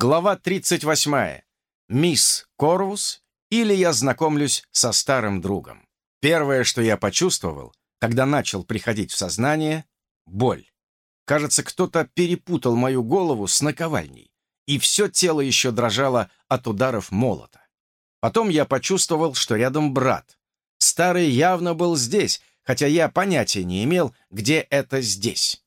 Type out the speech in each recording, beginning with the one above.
Глава 38. Мисс Корвус или я знакомлюсь со старым другом. Первое, что я почувствовал, когда начал приходить в сознание — боль. Кажется, кто-то перепутал мою голову с наковальней, и все тело еще дрожало от ударов молота. Потом я почувствовал, что рядом брат. Старый явно был здесь, хотя я понятия не имел, где это здесь.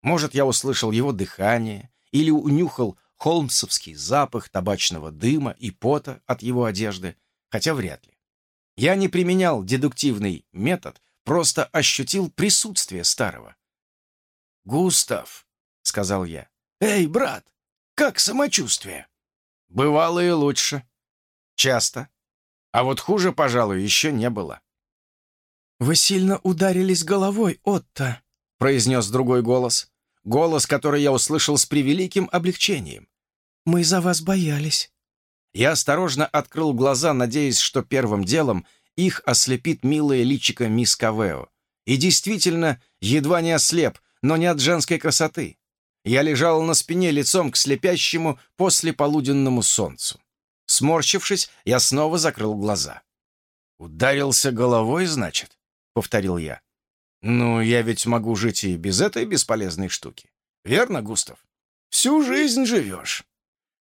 Может, я услышал его дыхание или унюхал холмсовский запах табачного дыма и пота от его одежды, хотя вряд ли. Я не применял дедуктивный метод, просто ощутил присутствие старого. «Густав», — сказал я, — «эй, брат, как самочувствие?» «Бывало и лучше. Часто. А вот хуже, пожалуй, еще не было». «Вы сильно ударились головой, Отто», — произнес другой голос голос, который я услышал с превеликим облегчением. «Мы за вас боялись». Я осторожно открыл глаза, надеясь, что первым делом их ослепит милое личико мисс Кавео. И действительно, едва не ослеп, но не от женской красоты. Я лежал на спине лицом к слепящему послеполуденному солнцу. Сморщившись, я снова закрыл глаза. «Ударился головой, значит?» — повторил я. «Ну, я ведь могу жить и без этой бесполезной штуки. Верно, Густав? Всю жизнь живешь».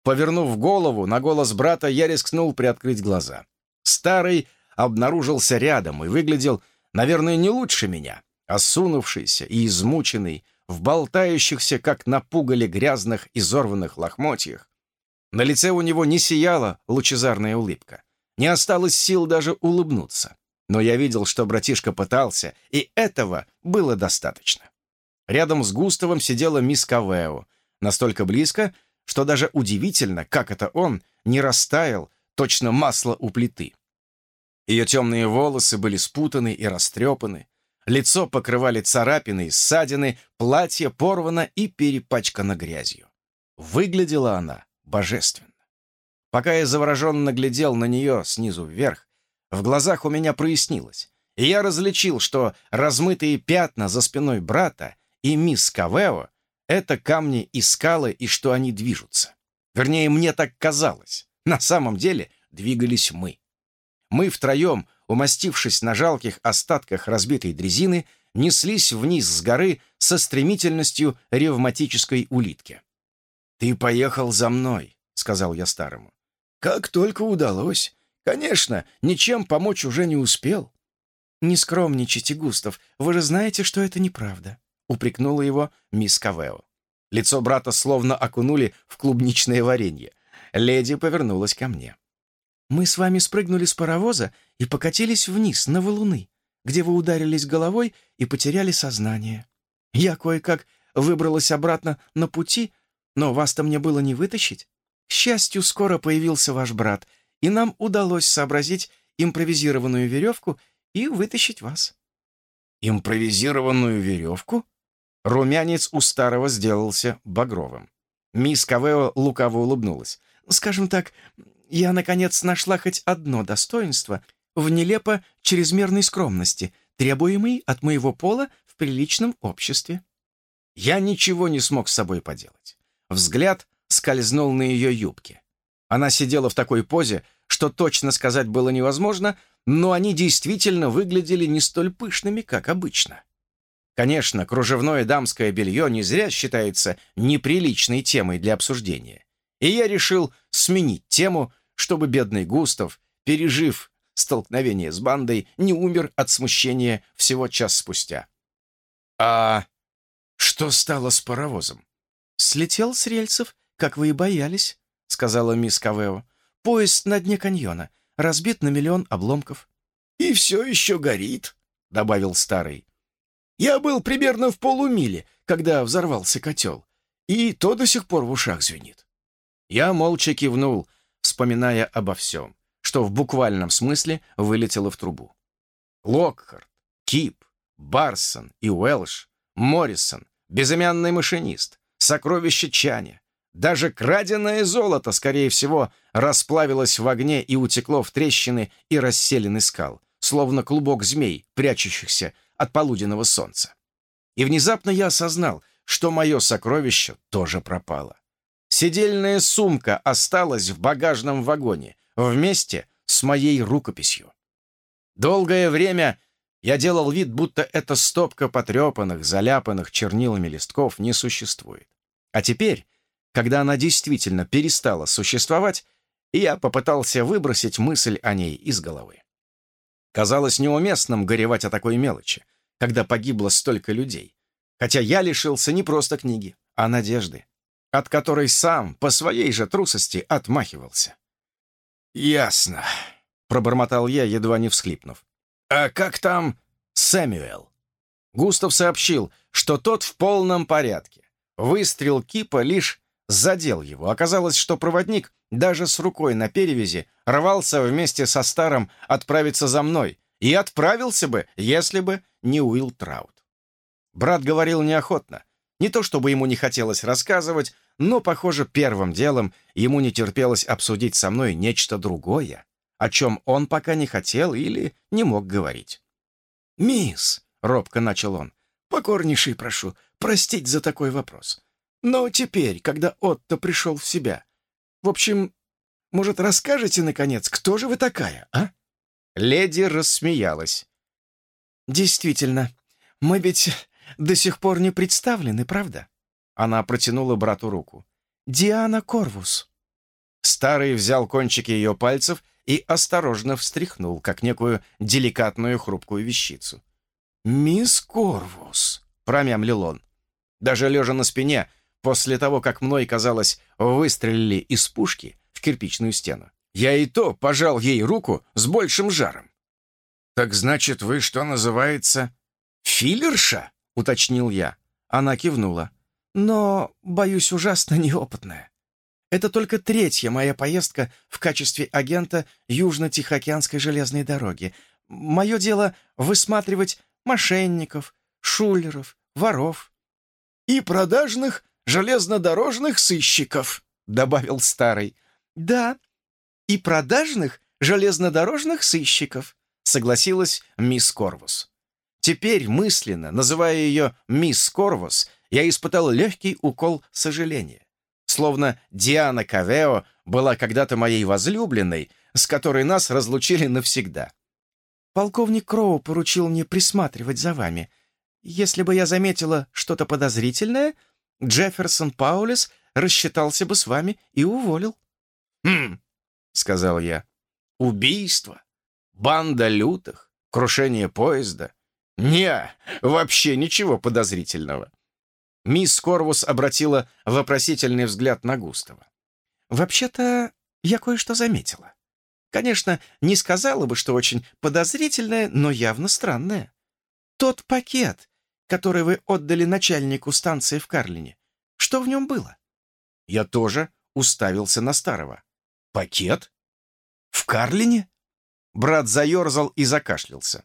Повернув голову на голос брата, я рискнул приоткрыть глаза. Старый обнаружился рядом и выглядел, наверное, не лучше меня, осунувшийся и измученный, в болтающихся, как на пугале, грязных, изорванных лохмотьях. На лице у него не сияла лучезарная улыбка. Не осталось сил даже улыбнуться. Но я видел, что братишка пытался, и этого было достаточно. Рядом с Густавом сидела мисс Кавео, настолько близко, что даже удивительно, как это он не растаял, точно масло у плиты. Ее темные волосы были спутаны и растрепаны, лицо покрывали царапины и ссадины, платье порвано и перепачкано грязью. Выглядела она божественно. Пока я завороженно глядел на нее снизу вверх, в глазах у меня прояснилось, и я различил, что размытые пятна за спиной брата и мисс Кавео — это камни и скалы, и что они движутся. Вернее, мне так казалось. На самом деле двигались мы. Мы втроем, умастившись на жалких остатках разбитой дрезины, неслись вниз с горы со стремительностью ревматической улитки. «Ты поехал за мной», — сказал я старому. «Как только удалось. Конечно, ничем помочь уже не успел. «Не скромничайте, Густав, вы же знаете, что это неправда», — упрекнула его мисс Кавео. Лицо брата словно окунули в клубничное варенье. Леди повернулась ко мне. «Мы с вами спрыгнули с паровоза и покатились вниз, на валуны, где вы ударились головой и потеряли сознание. Я кое-как выбралась обратно на пути, но вас-то мне было не вытащить. К счастью, скоро появился ваш брат, и нам удалось сообразить импровизированную веревку и вытащить вас». «Импровизированную веревку?» Румянец у старого сделался багровым. Мисс Кавео лукаво улыбнулась. «Скажем так, я, наконец, нашла хоть одно достоинство в нелепо чрезмерной скромности, требуемой от моего пола в приличном обществе». Я ничего не смог с собой поделать. Взгляд скользнул на ее юбке. Она сидела в такой позе, что точно сказать было невозможно, но они действительно выглядели не столь пышными, как обычно. Конечно, кружевное дамское белье не зря считается неприличной темой для обсуждения. И я решил сменить тему, чтобы бедный Густав, пережив столкновение с бандой, не умер от смущения всего час спустя. «А что стало с паровозом?» «Слетел с рельсов, как вы и боялись», — сказала мисс Кавео. «Поезд на дне каньона, разбит на миллион обломков». «И все еще горит», — добавил старый. «Я был примерно в полумиле, когда взорвался котел, и то до сих пор в ушах звенит». Я молча кивнул, вспоминая обо всем, что в буквальном смысле вылетело в трубу. Локхарт, Кип, Барсон и Уэлш, Моррисон, безымянный машинист, сокровище Чаня, даже краденое золото, скорее всего, расплавилось в огне и утекло в трещины и расселены скал, словно клубок змей, прячущихся от полуденного солнца. И внезапно я осознал, что мое сокровище тоже пропало. Сидельная сумка осталась в багажном вагоне вместе с моей рукописью. Долгое время я делал вид, будто эта стопка потрепанных, заляпанных чернилами листков не существует. А теперь, когда она действительно перестала существовать, я попытался выбросить мысль о ней из головы. Казалось неуместным горевать о такой мелочи, когда погибло столько людей. Хотя я лишился не просто книги, а надежды, от которой сам по своей же трусости отмахивался. «Ясно», — пробормотал я, едва не всхлипнув. «А как там Сэмюэл?» Густав сообщил, что тот в полном порядке. Выстрел Кипа лишь задел его. Оказалось, что проводник, даже с рукой на перевязи, рвался вместе со старым отправиться за мной. И отправился бы, если бы не Уилл Траут. Брат говорил неохотно. Не то чтобы ему не хотелось рассказывать, но, похоже, первым делом ему не терпелось обсудить со мной нечто другое о чем он пока не хотел или не мог говорить. «Мисс», — робко начал он, — «покорнейший прошу простить за такой вопрос. Но теперь, когда Отто пришел в себя, в общем, может, расскажете, наконец, кто же вы такая, а?» Леди рассмеялась. «Действительно, мы ведь до сих пор не представлены, правда?» Она протянула брату руку. «Диана Корвус». Старый взял кончики ее пальцев и осторожно встряхнул, как некую деликатную хрупкую вещицу. «Мисс Корвус», — промямлил он. Даже лежа на спине, после того, как мной, казалось, выстрелили из пушки в кирпичную стену, я и то пожал ей руку с большим жаром. «Так значит, вы, что называется, филлерша?» — уточнил я. Она кивнула. «Но, боюсь, ужасно неопытная. Это только третья моя поездка в качестве агента Южно-Тихоокеанской железной дороги. Мое дело — высматривать мошенников, шулеров, воров. «И продажных железнодорожных сыщиков», — добавил старый. «Да, и продажных железнодорожных сыщиков», — согласилась мисс Корвус. Теперь, мысленно, называя ее мисс Корвус, я испытал легкий укол сожаления словно Диана Кавео была когда-то моей возлюбленной, с которой нас разлучили навсегда. «Полковник Кроу поручил мне присматривать за вами. Если бы я заметила что-то подозрительное, Джефферсон Паулес рассчитался бы с вами и уволил». «Хм», — сказал я, — «убийство, банда лютых, крушение поезда. Не, вообще ничего подозрительного. Мисс Корвус обратила вопросительный взгляд на Густава. «Вообще-то я кое-что заметила. Конечно, не сказала бы, что очень подозрительное, но явно странное. Тот пакет, который вы отдали начальнику станции в Карлине, что в нем было?» Я тоже уставился на старого. «Пакет? В Карлине?» Брат заерзал и закашлялся.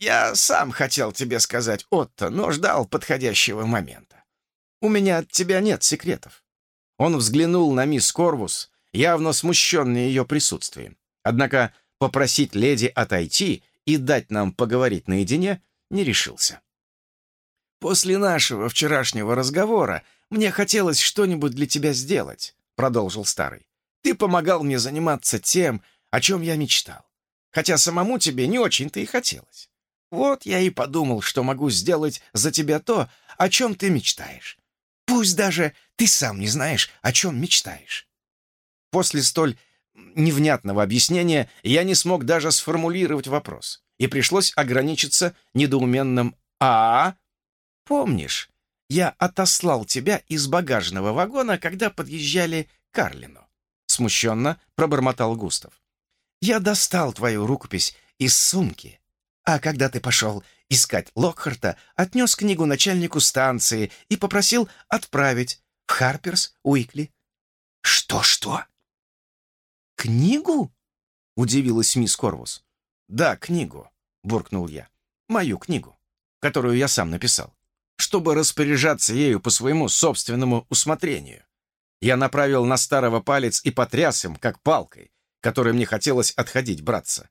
Я сам хотел тебе сказать, Отто, но ждал подходящего момента. У меня от тебя нет секретов». Он взглянул на мисс Корвус, явно смущенный ее присутствием. Однако попросить леди отойти и дать нам поговорить наедине не решился. «После нашего вчерашнего разговора мне хотелось что-нибудь для тебя сделать», — продолжил старый. «Ты помогал мне заниматься тем, о чем я мечтал. Хотя самому тебе не очень-то и хотелось. Вот я и подумал, что могу сделать за тебя то, о чем ты мечтаешь. Пусть даже ты сам не знаешь, о чем мечтаешь». После столь невнятного объяснения я не смог даже сформулировать вопрос, и пришлось ограничиться недоуменным «А?». «Помнишь, я отослал тебя из багажного вагона, когда подъезжали к Карлину?» Смущенно пробормотал Густав. «Я достал твою рукопись из сумки а когда ты пошел искать Локхарта, отнес книгу начальнику станции и попросил отправить в Харперс Уикли. Что-что? Книгу? Удивилась мисс Корвус. Да, книгу, буркнул я. Мою книгу, которую я сам написал, чтобы распоряжаться ею по своему собственному усмотрению. Я направил на старого палец и потряс им, как палкой, которой мне хотелось отходить браться.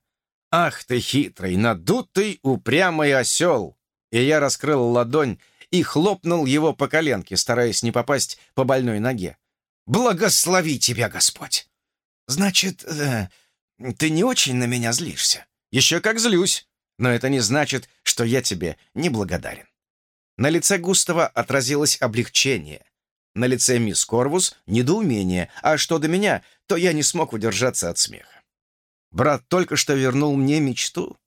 «Ах ты хитрый, надутый, упрямый осел!» И я раскрыл ладонь и хлопнул его по коленке, стараясь не попасть по больной ноге. Благослови тебя, Господь! Значит, э, ты не очень на меня злишься? Еще как злюсь, но это не значит, что я тебе не благодарен. На лице Густава отразилось облегчение. На лице мисс Корвус — недоумение, а что до меня, то я не смог удержаться от смеха. Брат только что вернул мне мечту.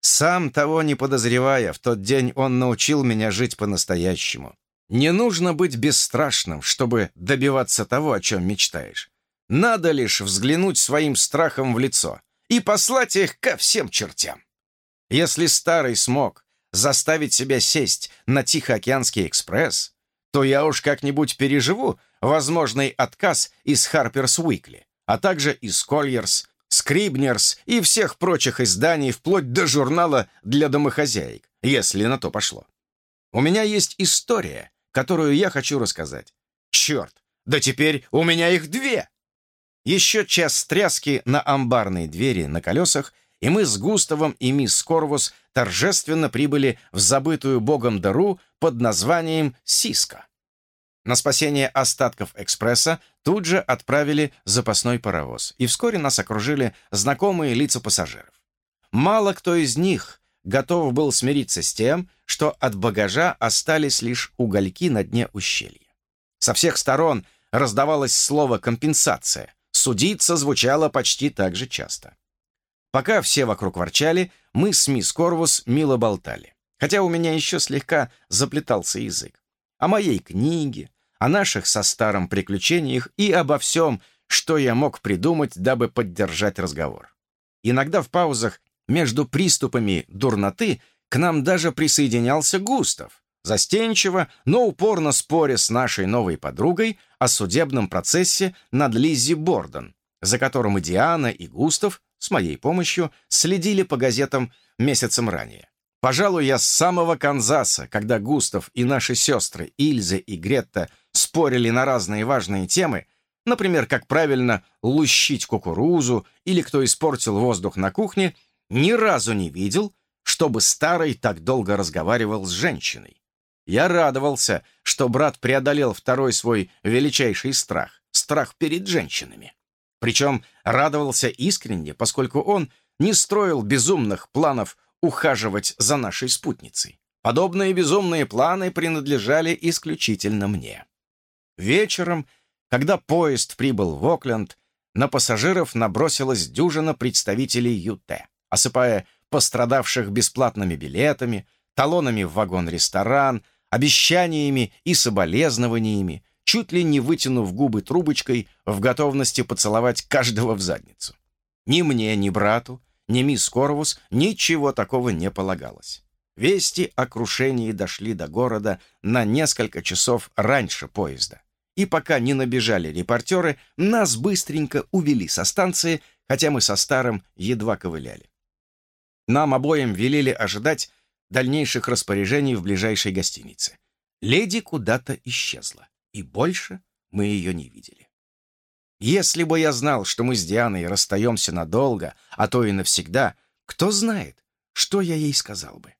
Сам того не подозревая, в тот день он научил меня жить по-настоящему. Не нужно быть бесстрашным, чтобы добиваться того, о чем мечтаешь. Надо лишь взглянуть своим страхом в лицо и послать их ко всем чертям. Если старый смог заставить себя сесть на Тихоокеанский экспресс, то я уж как-нибудь переживу возможный отказ из Харперс Уикли, а также из Кольерс, Скрибнерс и всех прочих изданий, вплоть до журнала для домохозяек, если на то пошло. У меня есть история, которую я хочу рассказать. Черт, да теперь у меня их две! Еще час тряски на амбарной двери на колесах, и мы с Густавом и мисс Корвус торжественно прибыли в забытую богом дыру под названием Сиска. На спасение остатков экспресса тут же отправили запасной паровоз, и вскоре нас окружили знакомые лица пассажиров. Мало кто из них готов был смириться с тем, что от багажа остались лишь угольки на дне ущелья. Со всех сторон раздавалось слово «компенсация». Судиться звучало почти так же часто. Пока все вокруг ворчали, мы с мисс Корвус мило болтали. Хотя у меня еще слегка заплетался язык. О моей книге, о наших со старым приключениях и обо всем, что я мог придумать, дабы поддержать разговор. Иногда в паузах между приступами дурноты к нам даже присоединялся Густав, застенчиво, но упорно споря с нашей новой подругой о судебном процессе над Лиззи Борден, за которым и Диана, и Густав с моей помощью следили по газетам месяцем ранее. Пожалуй, я с самого Канзаса, когда Густав и наши сестры Ильза и Гретта спорили на разные важные темы, например, как правильно лущить кукурузу или кто испортил воздух на кухне, ни разу не видел, чтобы старый так долго разговаривал с женщиной. Я радовался, что брат преодолел второй свой величайший страх — страх перед женщинами. Причем радовался искренне, поскольку он не строил безумных планов ухаживать за нашей спутницей. Подобные безумные планы принадлежали исключительно мне. Вечером, когда поезд прибыл в Окленд, на пассажиров набросилась дюжина представителей ЮТ, осыпая пострадавших бесплатными билетами, талонами в вагон-ресторан, обещаниями и соболезнованиями, чуть ли не вытянув губы трубочкой в готовности поцеловать каждого в задницу. Ни мне, ни брату, ни мисс Корвус ничего такого не полагалось. Вести о крушении дошли до города на несколько часов раньше поезда. И пока не набежали репортеры, нас быстренько увели со станции, хотя мы со старым едва ковыляли. Нам обоим велели ожидать дальнейших распоряжений в ближайшей гостинице. Леди куда-то исчезла и больше мы ее не видели. Если бы я знал, что мы с Дианой расстаемся надолго, а то и навсегда, кто знает, что я ей сказал бы.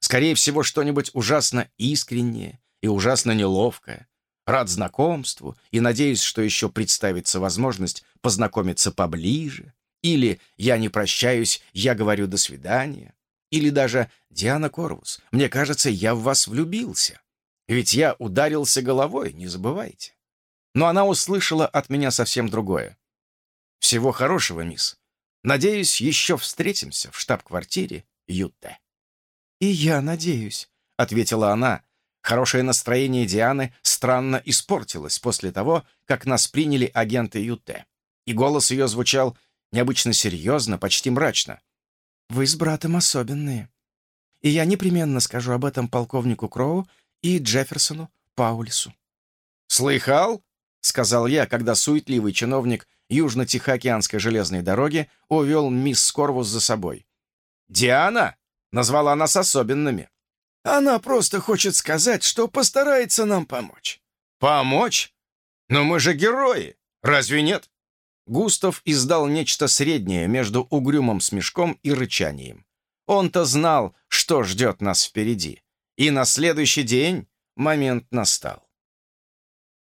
Скорее всего, что-нибудь ужасно искреннее и ужасно неловкое. Рад знакомству и надеюсь, что еще представится возможность познакомиться поближе. Или «я не прощаюсь, я говорю до свидания». Или даже «Диана Корвус, мне кажется, я в вас влюбился». Ведь я ударился головой, не забывайте. Но она услышала от меня совсем другое. Всего хорошего, мисс. Надеюсь, еще встретимся в штаб-квартире Ютте. «И я надеюсь», — ответила она. Хорошее настроение Дианы странно испортилось после того, как нас приняли агенты Ютте. И голос ее звучал необычно серьезно, почти мрачно. «Вы с братом особенные. И я непременно скажу об этом полковнику Кроу и Джефферсону Паулису. «Слыхал?» — сказал я, когда суетливый чиновник Южно-Тихоокеанской железной дороги увел мисс Скорвус за собой. «Диана?» — назвала нас особенными. «Она просто хочет сказать, что постарается нам помочь». «Помочь? Но мы же герои, разве нет?» Густав издал нечто среднее между угрюмым смешком и рычанием. Он-то знал, что ждет нас впереди. И на следующий день момент настал.